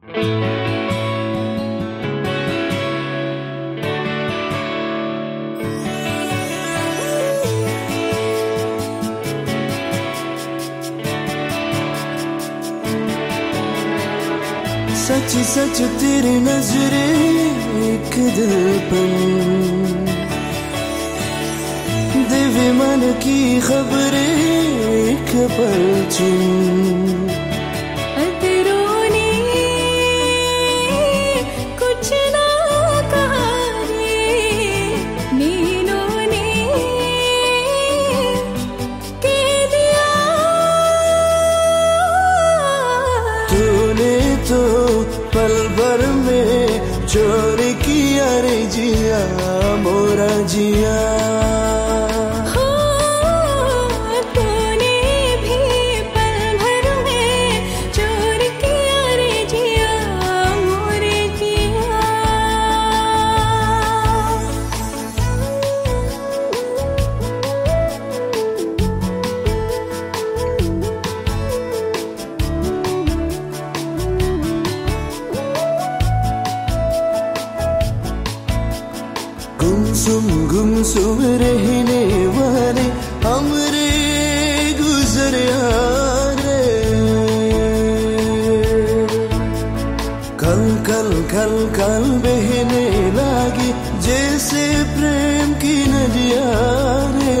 सच सच तेरी नजरे एक दर्पण। दिव्य मन की खबरें एक परचून। गुमसुम रहने वाले हमरे गुजर रे कल कल कल कल बहने लागे जैसे प्रेम की नदिया रे।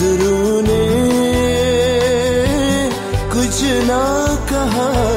अदरों ने कुछ ना कहा।